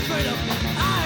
freedom. I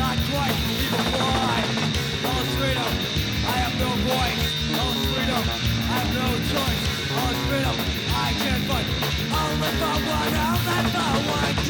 I quite why? All freedom, I have no voice All freedom, I have no choice All freedom, I can't fight I'll for I'll for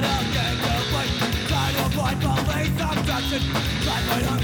Try to avoid police obstruction Try to avoid